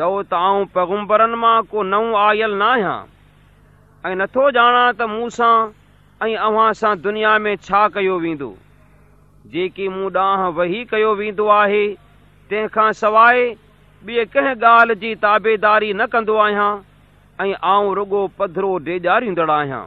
चओ त आऊं पैगुंबरनि मां को नओं आयल न आहियां ऐं नथो ॼाणा त मूं सां ऐं अव्हां सां दुनिया में छा कयो वेंदो जेकी मूं ॾांहुं वही कयो वेंदो आहे तंहिंखां सवाइ ॿिए कंहिं ॻाल्हि जी ताबेदारी न कंदो आहियां ऐं आऊं रुॻो पधरो ॾेजारींदड़ु आहियां